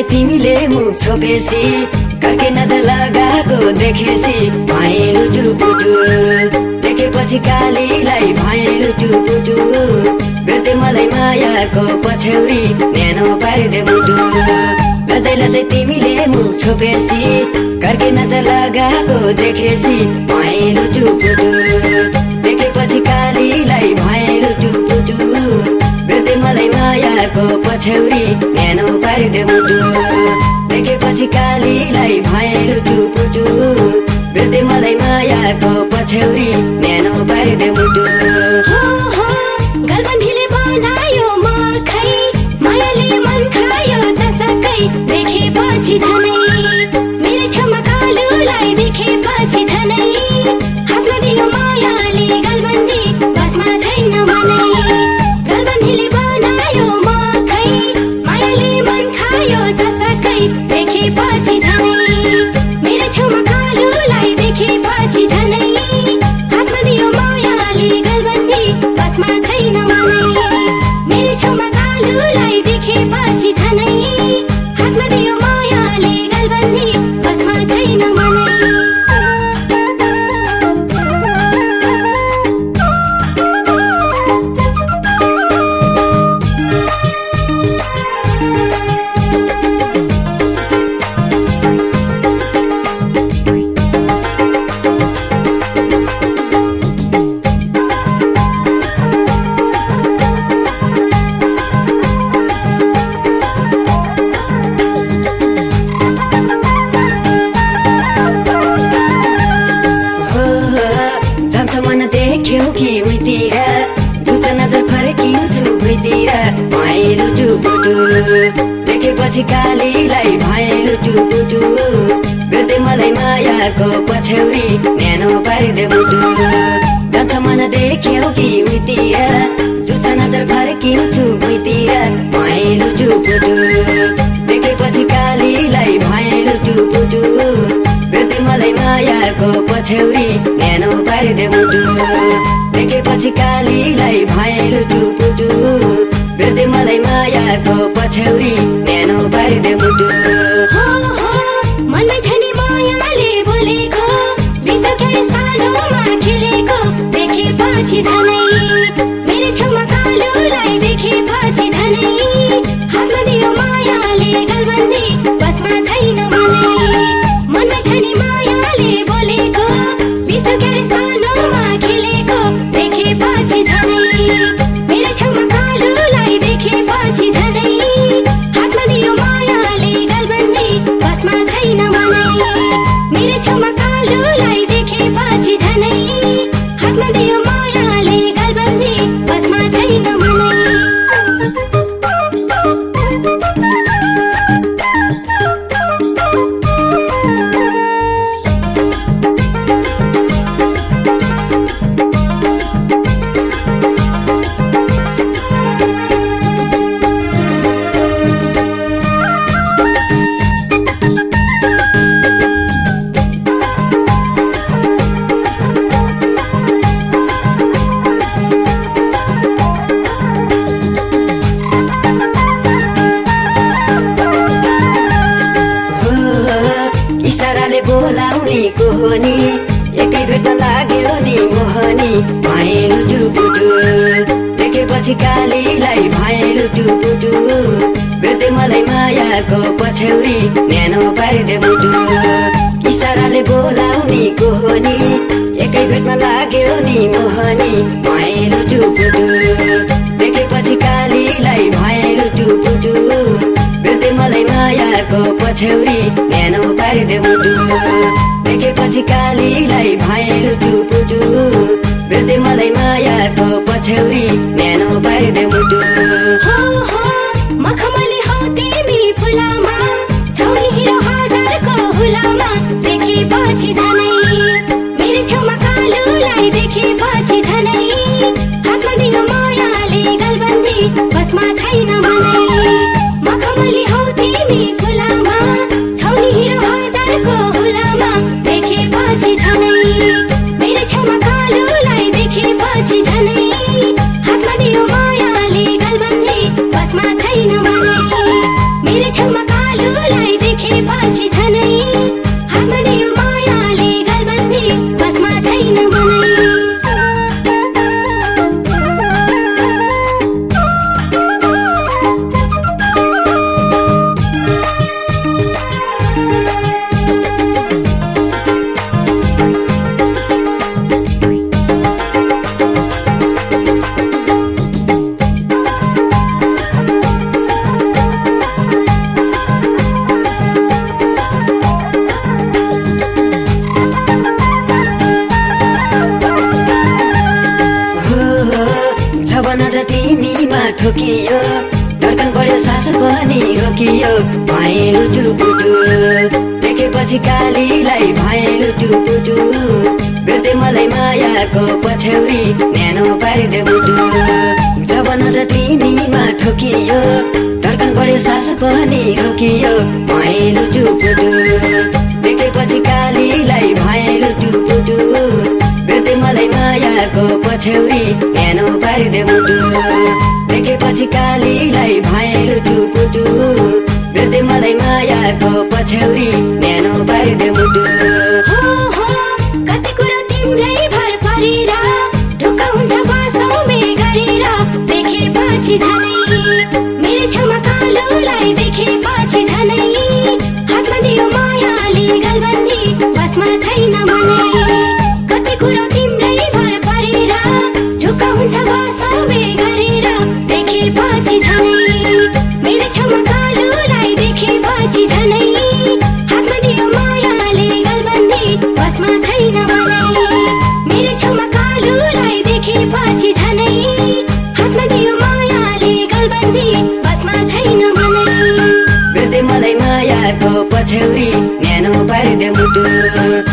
लजाइ तिमीले मुख छोपेसी कर्के नजर लगाएको देखेसी भैँलो टुपुटु देखेपछि कालीलाई भैँलो टुपुटु भेट्दै मलाई मायाको पछ्यौरी न्यानो पारिदे मुटु लजाइ लजाइ तिमीले मुख छोपेसी कर्के नजर लगाएको देखेसी भैँलो टुपुटु देखेपछि कालीलाई भैँलो टुपुटु भेट्दै मलाई मायाको पछ्यौरी मुटु देखेपछि कालीलाई भैँलो टुपुटु भेट्दै मलाई मायाको पछ्यौरी न्यानो मुटु हो हो गलबन्धीले बनायो मखै मायाले मन खायो जसकै। देखेपछि झनै देख्यौ कि उतिर जुच नजर फर्किन्छु भुइँतिर भैँलो टुपुटु। देखेपछि कालीलाई भैँलो टुपुटु। भेट्दै मलाई मायाको पछ्यौरी न्यानो पारिदे मुटु जान्छ मन देख्यौ कि उतिर जुच नजर फर्किन्छु भुइँतिर भैँलो टुपुटु। देखेपछि मायाको पछ्यौरी न्यानो पारिदे मुटु देखेपछि कालीलाई भैँलो टुपुटु। भेट्दै मलाई मायाको पछ्यौरी न्यानो पारिदे मुटु इसाराले बोलाउने कोहनी एकै भेट्न लाग्यो नि मोहनी। भैँलो टुपुटु देखेपछि कालीलाई भैँलो टुपुटु। भेट्दै मलाई मायाको पछ्यौरी न्यानो पारिदे मुटु इसाराले बोलाउने कोहनी एकै भेट्न लाग्यो नि मोहनी भैँलो टुपुटु। देखेपछि कालीलाई भेट्दै मलाई मायाको पछ्यौरी न्यानो पारिदे मुटु देखेपछि कालीलाई भैँलो टुपुटु भेट्दै मलाई मायाको पछ्यौरी न्यानो पारिदे ठोकियो धड्कन बढ्यो सास पनि रोकियो। भएलु टुपुटु देखेपछि कालीलाई भएलु टुपुटु भेट्दै मलाई मायाको पछ्यौरी न्यानो पारिदे मुटु जब नजर तिमीमा ठोकियो धड्कन बढ्यो सास पनि रोकियो। भएलु टुपुटु देखेपछि कालीलाई भएलु टुपुटु भेट्दै मलाई मायाको पछ्यौरी न्यानो पारिदे मुटु देखेपछि कालीलाई भएलु टुपुटु। भेट्दै मलाई मायाको पछ्यौरी न्यानो पारिदे मुटु कति हुन्छ छेउमा कालोलाई देखेपछि झनै। हातमा दियो मायाले गलबन्दी। पछ्यौरी न्यानो पारिदे मुटु